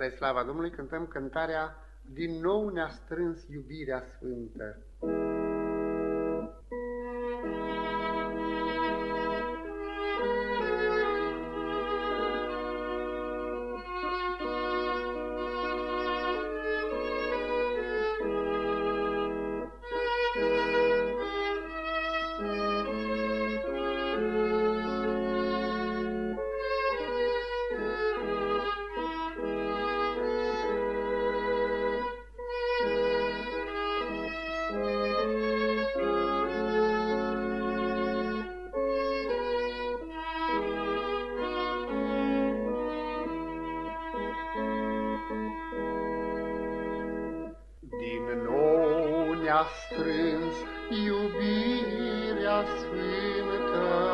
Spre slava Domnului cântăm cântarea Din nou ne-a strâns iubirea sfântă. Ne-a strâns iubirea sfântă.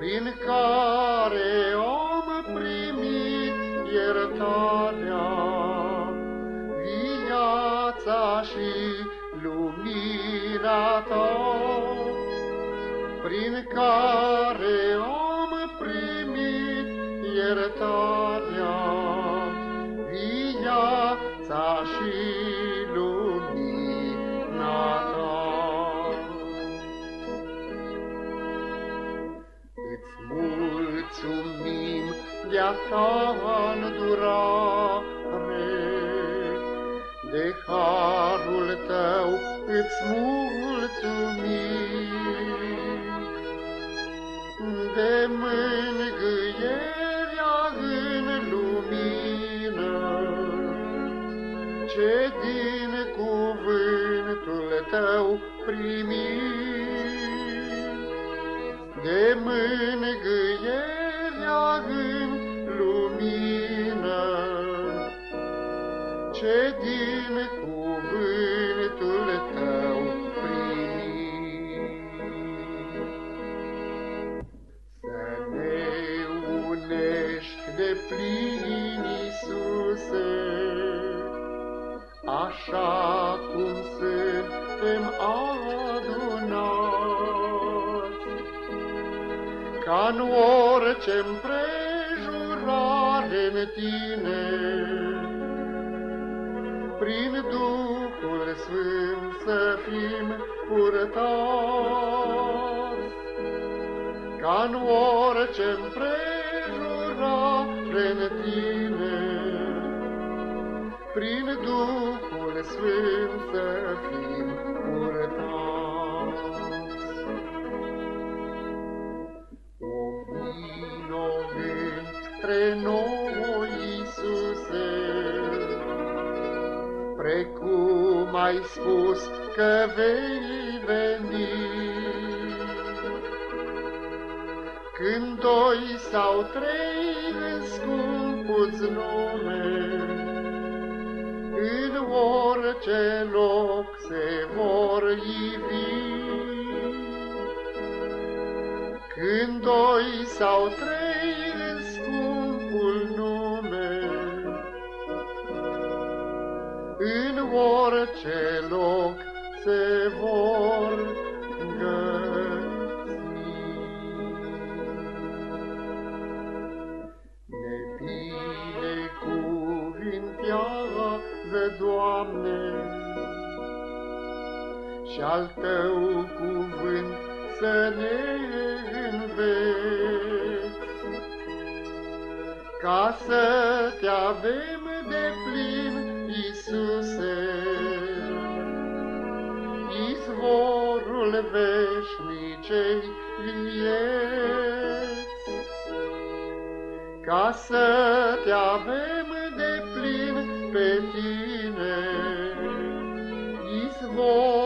Prin care om primit iertarea, viața și lumina ta, prin care om primit iertarea, de-a ta îndurare, de harul tău îți mulțumim de mângâierea în lumină, ce din cuvântul tău primim. De mângâierea de plin, Iisuse, așa cum suntem adunați, ca în orice împrejurare în Tine, prin Duhul Sfânt să fim purtați, ca în orice împrejurare în tine, prin Duhul Sfânt să fim purtați. O vino între noi, Iisuse, precum ai spus că vei veni, când doi sau trei în scumpul nume, În orice loc se vor ivi. Când doi sau trei în scumpul nume, În orice loc se vor binecuvintează, Doamne, și al Tău cuvânt să ne înveți, ca să Te avem de plin, Iisuse, izvorul veșnicei vieți, ca să Te avem pe tine, izvorul